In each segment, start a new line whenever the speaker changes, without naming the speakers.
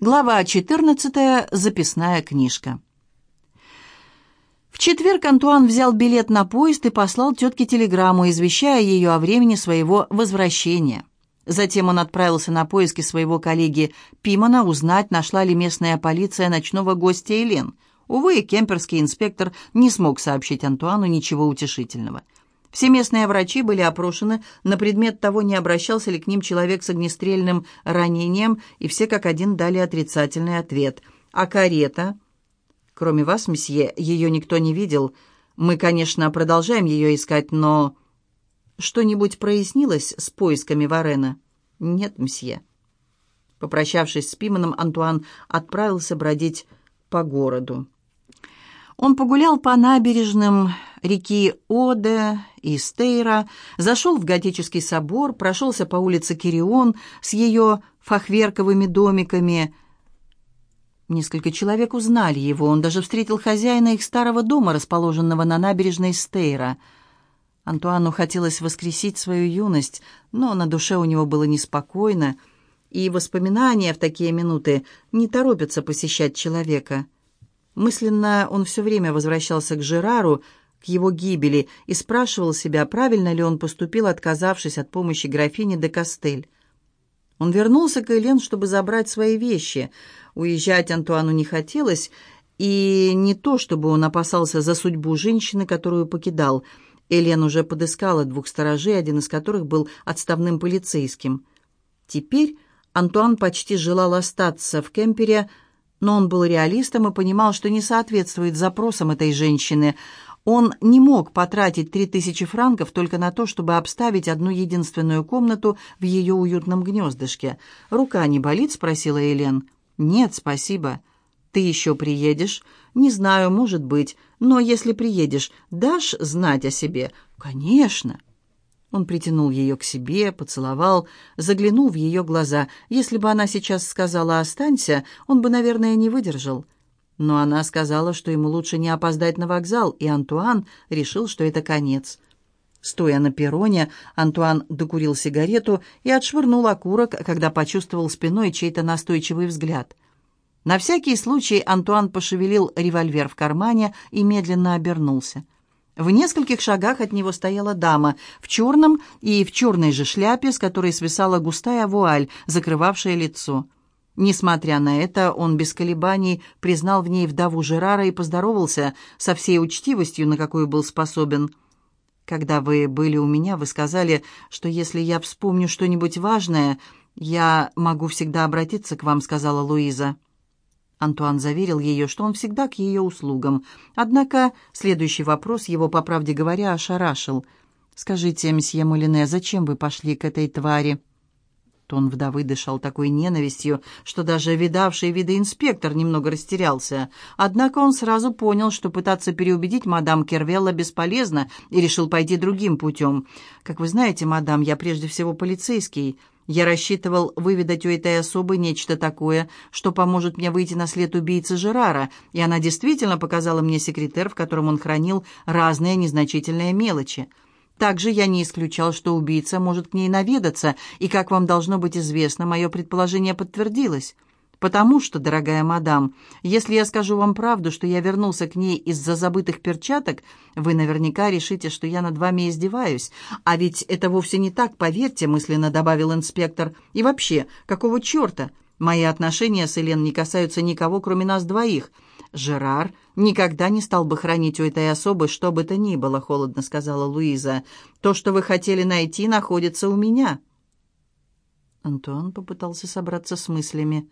Глава 14. Записная книжка. В четверг Антуан взял билет на поезд и послал тетке телеграмму, извещая ее о времени своего возвращения. Затем он отправился на поиски своего коллеги Пимана узнать, нашла ли местная полиция ночного гостя Елен. Увы, кемперский инспектор не смог сообщить Антуану ничего утешительного. Все местные врачи были опрошены на предмет того, не обращался ли к ним человек с огнестрельным ранением, и все как один дали отрицательный ответ. А карета? Кроме вас, месье, ее никто не видел. Мы, конечно, продолжаем ее искать, но... Что-нибудь прояснилось с поисками Варена? Нет, месье. Попрощавшись с Пиманом, Антуан отправился бродить по городу. Он погулял по набережным реки Оде и Стейра, зашел в готический собор, прошелся по улице Кирион с ее фахверковыми домиками. Несколько человек узнали его, он даже встретил хозяина их старого дома, расположенного на набережной Стейра. Антуану хотелось воскресить свою юность, но на душе у него было неспокойно, и воспоминания в такие минуты не торопятся посещать человека — Мысленно он все время возвращался к Жерару, к его гибели, и спрашивал себя, правильно ли он поступил, отказавшись от помощи графини де Кастель. Он вернулся к Элен, чтобы забрать свои вещи. Уезжать Антуану не хотелось, и не то, чтобы он опасался за судьбу женщины, которую покидал. Элен уже подыскала двух сторожей, один из которых был отставным полицейским. Теперь Антуан почти желал остаться в кемпере, но он был реалистом и понимал, что не соответствует запросам этой женщины. Он не мог потратить три тысячи франков только на то, чтобы обставить одну единственную комнату в ее уютном гнездышке. «Рука не болит?» — спросила Элен. «Нет, спасибо». «Ты еще приедешь?» «Не знаю, может быть. Но если приедешь, дашь знать о себе?» «Конечно». Он притянул ее к себе, поцеловал, заглянул в ее глаза. Если бы она сейчас сказала «останься», он бы, наверное, не выдержал. Но она сказала, что ему лучше не опоздать на вокзал, и Антуан решил, что это конец. Стоя на перроне, Антуан докурил сигарету и отшвырнул окурок, когда почувствовал спиной чей-то настойчивый взгляд. На всякий случай Антуан пошевелил револьвер в кармане и медленно обернулся. В нескольких шагах от него стояла дама в черном и в черной же шляпе, с которой свисала густая вуаль, закрывавшая лицо. Несмотря на это, он без колебаний признал в ней вдову Жерара и поздоровался со всей учтивостью, на какую был способен. «Когда вы были у меня, вы сказали, что если я вспомню что-нибудь важное, я могу всегда обратиться к вам», — сказала Луиза. Антуан заверил ее, что он всегда к ее услугам. Однако следующий вопрос его, по правде говоря, ошарашил. «Скажите, месье Мулине, зачем вы пошли к этой твари?» Тон вдовы дышал такой ненавистью, что даже видавший виды инспектор немного растерялся. Однако он сразу понял, что пытаться переубедить мадам Кервелла бесполезно, и решил пойти другим путем. «Как вы знаете, мадам, я прежде всего полицейский». Я рассчитывал выведать у этой особы нечто такое, что поможет мне выйти на след убийцы Жерара, и она действительно показала мне секретер, в котором он хранил разные незначительные мелочи. Также я не исключал, что убийца может к ней наведаться, и, как вам должно быть известно, мое предположение подтвердилось. «Потому что, дорогая мадам, если я скажу вам правду, что я вернулся к ней из-за забытых перчаток, вы наверняка решите, что я над вами издеваюсь. А ведь это вовсе не так, поверьте», — мысленно добавил инспектор. «И вообще, какого черта? Мои отношения с Элен не касаются никого, кроме нас двоих. Жерар никогда не стал бы хранить у этой особы что бы то ни было», — холодно сказала Луиза. «То, что вы хотели найти, находится у меня». Антуан попытался собраться с мыслями.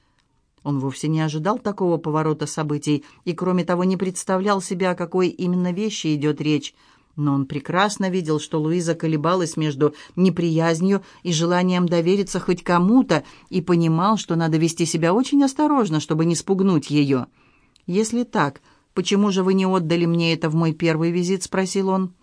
Он вовсе не ожидал такого поворота событий и, кроме того, не представлял себя, о какой именно вещи идет речь. Но он прекрасно видел, что Луиза колебалась между неприязнью и желанием довериться хоть кому-то, и понимал, что надо вести себя очень осторожно, чтобы не спугнуть ее. «Если так, почему же вы не отдали мне это в мой первый визит?» — спросил он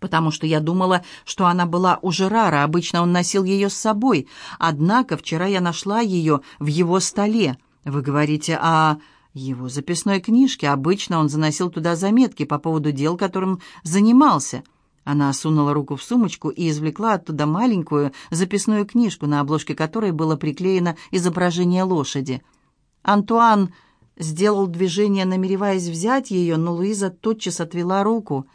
потому что я думала, что она была у Жерара, обычно он носил ее с собой. Однако вчера я нашла ее в его столе. Вы говорите о его записной книжке. Обычно он заносил туда заметки по поводу дел, которым занимался. Она сунула руку в сумочку и извлекла оттуда маленькую записную книжку, на обложке которой было приклеено изображение лошади. Антуан сделал движение, намереваясь взять ее, но Луиза тотчас отвела руку.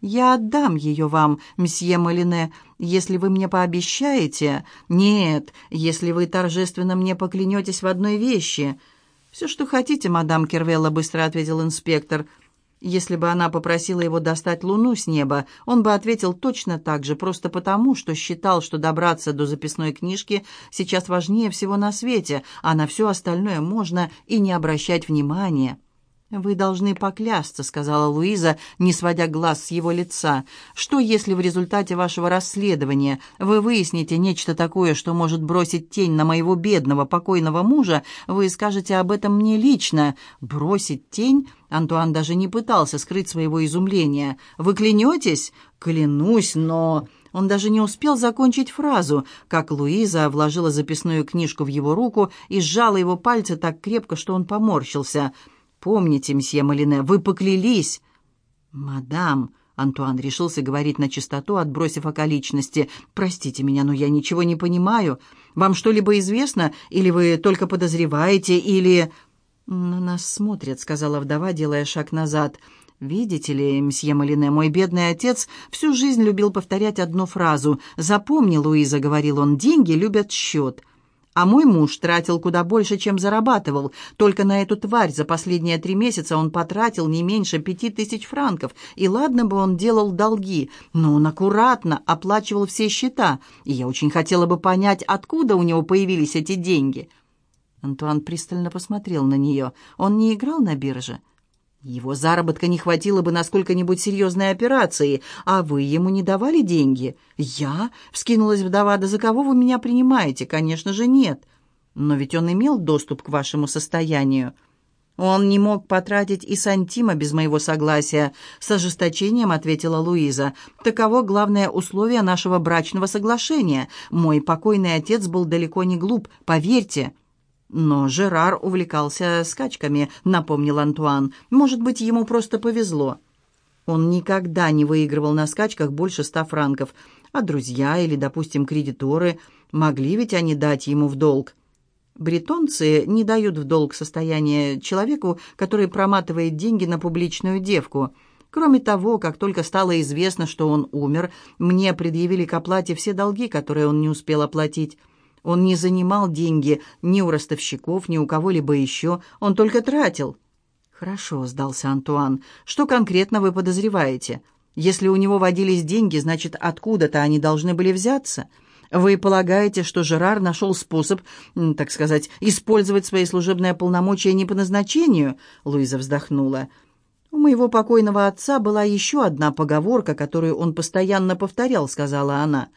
«Я отдам ее вам, месье Малине, если вы мне пообещаете...» «Нет, если вы торжественно мне поклянетесь в одной вещи...» «Все, что хотите, мадам Кервелла», — быстро ответил инспектор. Если бы она попросила его достать луну с неба, он бы ответил точно так же, просто потому, что считал, что добраться до записной книжки сейчас важнее всего на свете, а на все остальное можно и не обращать внимания. «Вы должны поклясться», — сказала Луиза, не сводя глаз с его лица. «Что, если в результате вашего расследования вы выясните нечто такое, что может бросить тень на моего бедного покойного мужа, вы скажете об этом мне лично? Бросить тень?» Антуан даже не пытался скрыть своего изумления. «Вы клянетесь?» «Клянусь, но...» Он даже не успел закончить фразу, как Луиза вложила записную книжку в его руку и сжала его пальцы так крепко, что он поморщился — «Помните, мсье Малине, вы поклялись!» «Мадам!» — Антуан решился говорить на чистоту, отбросив околичности. «Простите меня, но я ничего не понимаю. Вам что-либо известно, или вы только подозреваете, или...» «На нас смотрят», — сказала вдова, делая шаг назад. «Видите ли, мсье Малине, мой бедный отец всю жизнь любил повторять одну фразу. «Запомни, Луиза», — говорил он, — «деньги любят счет». А мой муж тратил куда больше, чем зарабатывал. Только на эту тварь за последние три месяца он потратил не меньше пяти тысяч франков. И ладно бы он делал долги, но он аккуратно оплачивал все счета. И я очень хотела бы понять, откуда у него появились эти деньги. Антуан пристально посмотрел на нее. Он не играл на бирже? Его заработка не хватило бы на сколько-нибудь серьезной операции, а вы ему не давали деньги. Я? Вскинулась вдова. Да за кого вы меня принимаете? Конечно же, нет. Но ведь он имел доступ к вашему состоянию. Он не мог потратить и сантима без моего согласия, с ожесточением ответила Луиза. Таково главное условие нашего брачного соглашения. Мой покойный отец был далеко не глуп, поверьте. «Но Жерар увлекался скачками», — напомнил Антуан. «Может быть, ему просто повезло». Он никогда не выигрывал на скачках больше ста франков, а друзья или, допустим, кредиторы могли ведь они дать ему в долг. Бретонцы не дают в долг состояние человеку, который проматывает деньги на публичную девку. Кроме того, как только стало известно, что он умер, мне предъявили к оплате все долги, которые он не успел оплатить. Он не занимал деньги ни у ростовщиков, ни у кого-либо еще, он только тратил. «Хорошо», — сдался Антуан. «Что конкретно вы подозреваете? Если у него водились деньги, значит, откуда-то они должны были взяться. Вы полагаете, что Жерар нашел способ, так сказать, использовать свои служебные полномочия не по назначению?» Луиза вздохнула. «У моего покойного отца была еще одна поговорка, которую он постоянно повторял», — сказала она. «Она».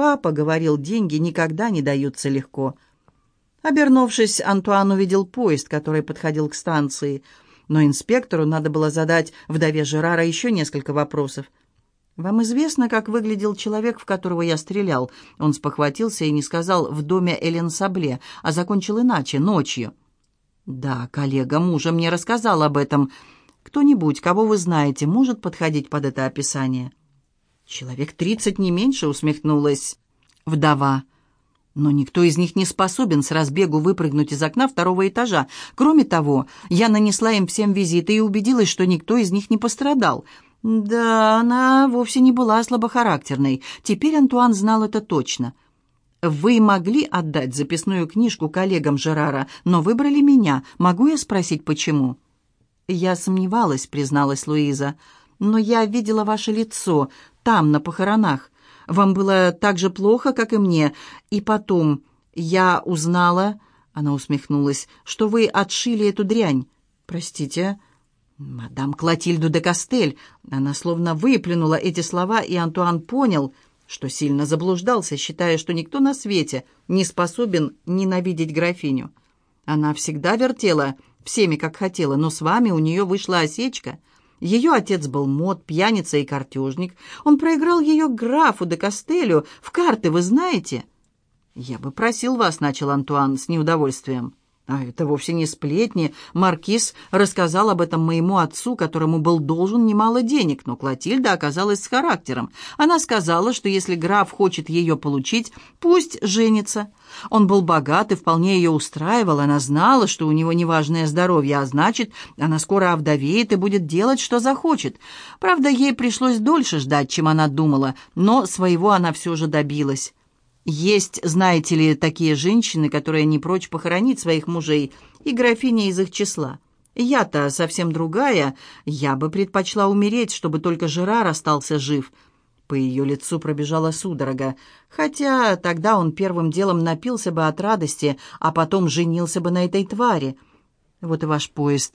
Папа говорил, деньги никогда не даются легко. Обернувшись, Антуан увидел поезд, который подходил к станции. Но инспектору надо было задать вдове Жерара еще несколько вопросов. «Вам известно, как выглядел человек, в которого я стрелял?» Он спохватился и не сказал «в доме Элен Сабле», а закончил иначе, ночью. «Да, коллега мужа мне рассказал об этом. Кто-нибудь, кого вы знаете, может подходить под это описание?» «Человек тридцать, не меньше», — усмехнулась вдова. «Но никто из них не способен с разбегу выпрыгнуть из окна второго этажа. Кроме того, я нанесла им всем визиты и убедилась, что никто из них не пострадал». Да, она вовсе не была слабохарактерной. Теперь Антуан знал это точно. «Вы могли отдать записную книжку коллегам Жерара, но выбрали меня. Могу я спросить, почему?» «Я сомневалась», — призналась Луиза. «Но я видела ваше лицо там, на похоронах. Вам было так же плохо, как и мне. И потом я узнала...» Она усмехнулась, что вы отшили эту дрянь. Простите, мадам Клотильду де Кастель. Она словно выплюнула эти слова, и Антуан понял, что сильно заблуждался, считая, что никто на свете не способен ненавидеть графиню. Она всегда вертела всеми, как хотела, но с вами у нее вышла осечка — ее отец был мод, пьяница и картежник. Он проиграл ее графу де Кастелю. В карты, вы знаете?» «Я бы просил вас», — начал Антуан с неудовольствием. А это вовсе не сплетни. Маркиз рассказал об этом моему отцу, которому был должен немало денег, но Клотильда оказалась с характером. Она сказала, что если граф хочет ее получить, пусть женится. Он был богат и вполне ее устраивал. Она знала, что у него неважное здоровье, а значит, она скоро овдовеет и будет делать, что захочет. Правда, ей пришлось дольше ждать, чем она думала, но своего она все же добилась. Есть, знаете ли, такие женщины, которые не прочь похоронить своих мужей, и графиня из их числа. Я-то совсем другая, я бы предпочла умереть, чтобы только Жерар остался жив». По ее лицу пробежала судорога, хотя тогда он первым делом напился бы от радости, а потом женился бы на этой твари. Вот и ваш поезд.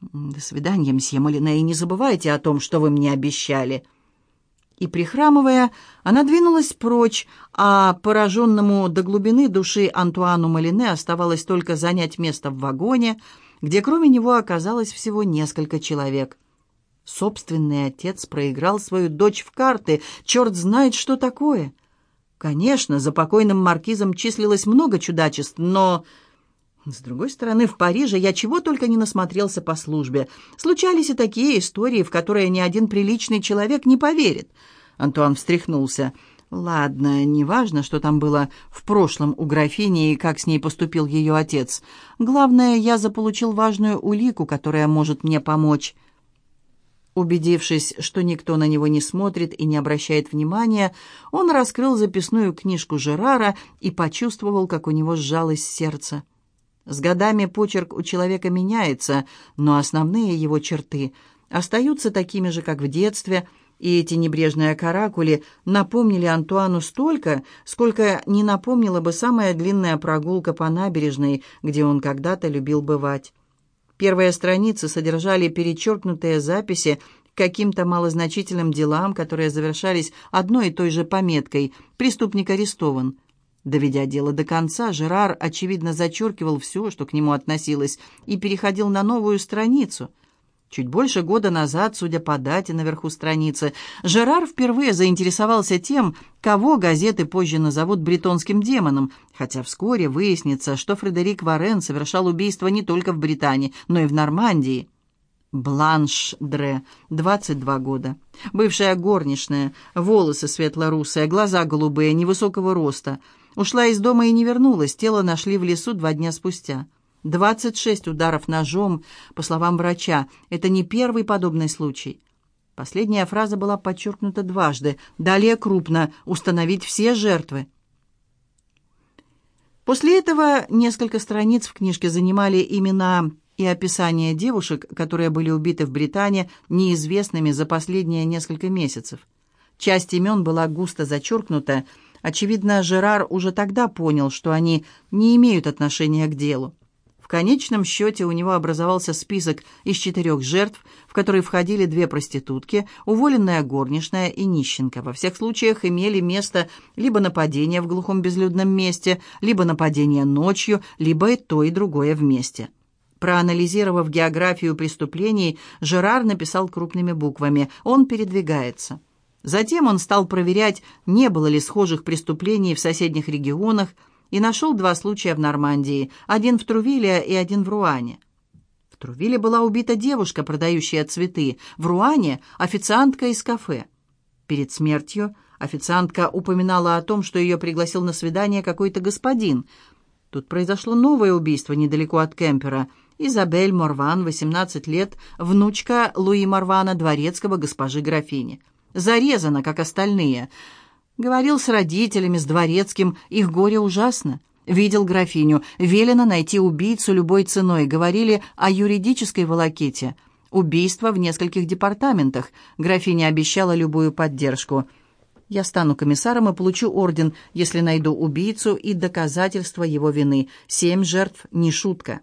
До свидания, мсье Малине, и не забывайте о том, что вы мне обещали и, прихрамывая, она двинулась прочь, а пораженному до глубины души Антуану Малине оставалось только занять место в вагоне, где кроме него оказалось всего несколько человек. Собственный отец проиграл свою дочь в карты, черт знает, что такое. Конечно, за покойным маркизом числилось много чудачеств, но... С другой стороны, в Париже я чего только не насмотрелся по службе. Случались и такие истории, в которые ни один приличный человек не поверит. Антуан встряхнулся. Ладно, неважно, что там было в прошлом у графини и как с ней поступил ее отец. Главное, я заполучил важную улику, которая может мне помочь. Убедившись, что никто на него не смотрит и не обращает внимания, он раскрыл записную книжку Жерара и почувствовал, как у него сжалось сердце. С годами почерк у человека меняется, но основные его черты остаются такими же, как в детстве, и эти небрежные каракули напомнили Антуану столько, сколько не напомнила бы самая длинная прогулка по набережной, где он когда-то любил бывать. Первые страницы содержали перечеркнутые записи к каким-то малозначительным делам, которые завершались одной и той же пометкой «Преступник арестован». Доведя дело до конца, Жерар, очевидно, зачеркивал все, что к нему относилось, и переходил на новую страницу. Чуть больше года назад, судя по дате наверху страницы, Жерар впервые заинтересовался тем, кого газеты позже назовут бретонским демоном, хотя вскоре выяснится, что Фредерик Варен совершал убийство не только в Британии, но и в Нормандии. Бланш Дре, 22 года. Бывшая горничная, волосы светло-русые, глаза голубые, невысокого роста – Ушла из дома и не вернулась. Тело нашли в лесу два дня спустя. 26 ударов ножом, по словам врача. Это не первый подобный случай. Последняя фраза была подчеркнута дважды. Далее крупно установить все жертвы. После этого несколько страниц в книжке занимали имена и описания девушек, которые были убиты в Британии неизвестными за последние несколько месяцев. Часть имен была густо зачеркнута, Очевидно, Жерар уже тогда понял, что они не имеют отношения к делу. В конечном счете у него образовался список из четырех жертв, в который входили две проститутки, уволенная горничная и нищенка. Во всех случаях имели место либо нападение в глухом безлюдном месте, либо нападение ночью, либо и то, и другое вместе. Проанализировав географию преступлений, Жерар написал крупными буквами «Он передвигается». Затем он стал проверять, не было ли схожих преступлений в соседних регионах, и нашел два случая в Нормандии, один в Трувиле и один в Руане. В Трувиле была убита девушка, продающая цветы, в Руане – официантка из кафе. Перед смертью официантка упоминала о том, что ее пригласил на свидание какой-то господин. Тут произошло новое убийство недалеко от Кемпера. Изабель Морван, 18 лет, внучка Луи Морвана, дворецкого госпожи графини – зарезана, как остальные. Говорил с родителями, с дворецким, их горе ужасно. Видел графиню, велено найти убийцу любой ценой. Говорили о юридической волоките. Убийство в нескольких департаментах. Графиня обещала любую поддержку. Я стану комиссаром и получу орден, если найду убийцу и доказательства его вины. Семь жертв – не шутка.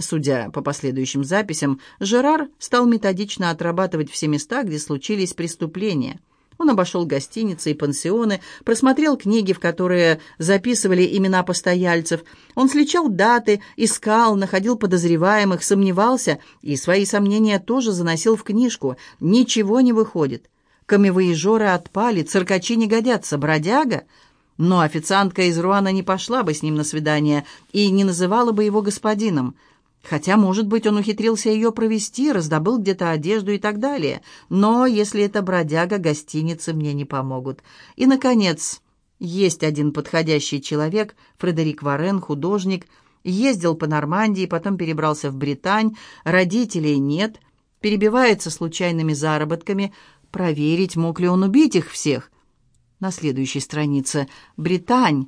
Судя по последующим записям, Жерар стал методично отрабатывать все места, где случились преступления. Он обошел гостиницы и пансионы, просмотрел книги, в которые записывали имена постояльцев. Он сличал даты, искал, находил подозреваемых, сомневался и свои сомнения тоже заносил в книжку. Ничего не выходит. Камевоежоры отпали, циркачи не годятся, бродяга — Но официантка из Руана не пошла бы с ним на свидание и не называла бы его господином. Хотя, может быть, он ухитрился ее провести, раздобыл где-то одежду и так далее. Но если это бродяга, гостиницы мне не помогут. И, наконец, есть один подходящий человек, Фредерик Варен, художник, ездил по Нормандии, потом перебрался в Британь, родителей нет, перебивается случайными заработками. Проверить, мог ли он убить их всех. На следующей странице «Британь».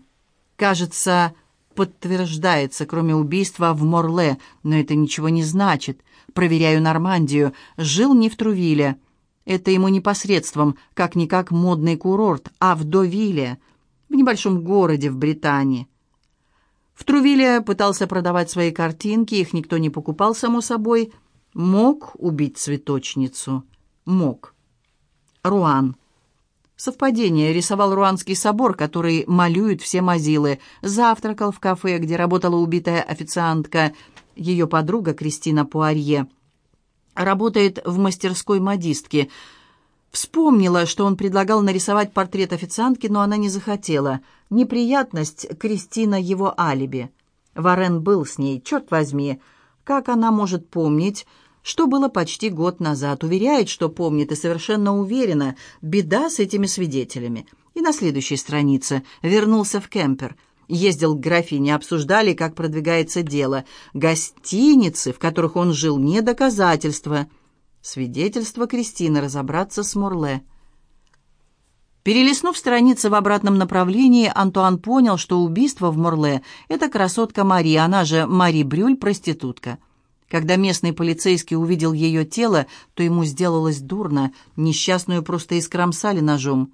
Кажется, подтверждается, кроме убийства в Морле, но это ничего не значит. Проверяю Нормандию. Жил не в Трувиле. Это ему непосредством, как-никак модный курорт, а в Довиле, в небольшом городе в Британии. В Трувиле пытался продавать свои картинки, их никто не покупал, само собой. Мог убить цветочницу? Мог. Руан. Совпадение. Рисовал Руанский собор, который малюют все мазилы. Завтракал в кафе, где работала убитая официантка, ее подруга Кристина Пуарье. Работает в мастерской модистки. Вспомнила, что он предлагал нарисовать портрет официантки, но она не захотела. Неприятность Кристина его алиби. Варен был с ней, черт возьми. Как она может помнить что было почти год назад. Уверяет, что помнит и совершенно уверена. Беда с этими свидетелями. И на следующей странице вернулся в кемпер. Ездил к графине, обсуждали, как продвигается дело. Гостиницы, в которых он жил, не доказательство. Свидетельство Кристины разобраться с Мурле. Перелистнув страницы в обратном направлении, Антуан понял, что убийство в Морле – это красотка Мари, она же Мари Брюль, проститутка. Когда местный полицейский увидел ее тело, то ему сделалось дурно, несчастную просто искромсали ножом.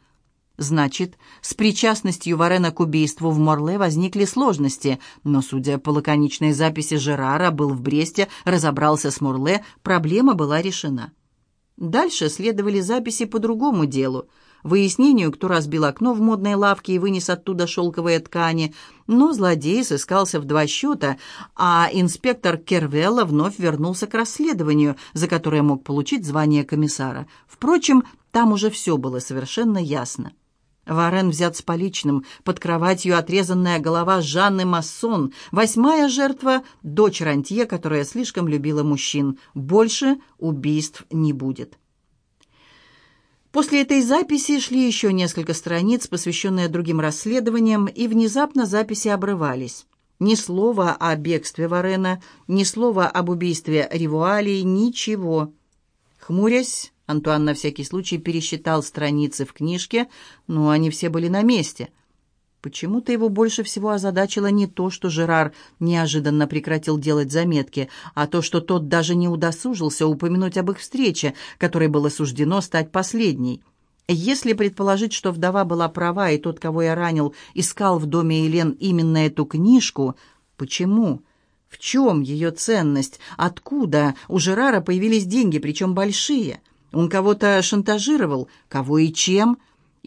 Значит, с причастностью Варена к убийству в Морле возникли сложности, но, судя по лаконичной записи Жерара, был в Бресте, разобрался с Морле, проблема была решена. Дальше следовали записи по другому делу – выяснению, кто разбил окно в модной лавке и вынес оттуда шелковые ткани, но злодей сыскался в два счета, а инспектор Кервелла вновь вернулся к расследованию, за которое мог получить звание комиссара. Впрочем, там уже все было совершенно ясно. Варен взят с поличным, под кроватью отрезанная голова Жанны Массон, восьмая жертва – дочь рантье, которая слишком любила мужчин. Больше убийств не будет. После этой записи шли еще несколько страниц, посвященные другим расследованиям, и внезапно записи обрывались. Ни слова о бегстве Варена, ни слова об убийстве Ривуалии, ничего. Хмурясь, Антуан на всякий случай пересчитал страницы в книжке, но они все были на месте. Почему-то его больше всего озадачило не то, что Жерар неожиданно прекратил делать заметки, а то, что тот даже не удосужился упомянуть об их встрече, которой было суждено стать последней. Если предположить, что вдова была права, и тот, кого я ранил, искал в доме Елен именно эту книжку, почему? В чем ее ценность? Откуда у Жерара появились деньги, причем большие? Он кого-то шантажировал? Кого и чем?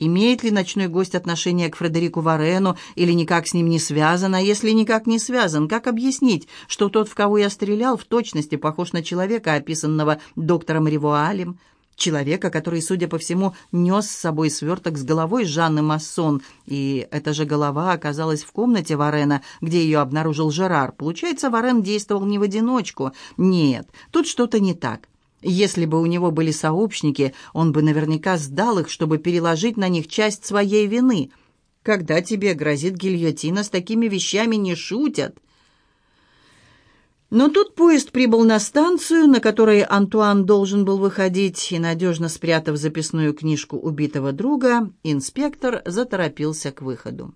Имеет ли ночной гость отношение к Фредерику Варену или никак с ним не связан? А если никак не связан, как объяснить, что тот, в кого я стрелял, в точности похож на человека, описанного доктором Ривуалем? Человека, который, судя по всему, нес с собой сверток с головой Жанны Массон, и эта же голова оказалась в комнате Варена, где ее обнаружил Жерар. Получается, Варен действовал не в одиночку. Нет, тут что-то не так. Если бы у него были сообщники, он бы наверняка сдал их, чтобы переложить на них часть своей вины. Когда тебе грозит гильотина, с такими вещами не шутят. Но тут поезд прибыл на станцию, на которой Антуан должен был выходить, и, надежно спрятав записную книжку убитого друга, инспектор заторопился к выходу.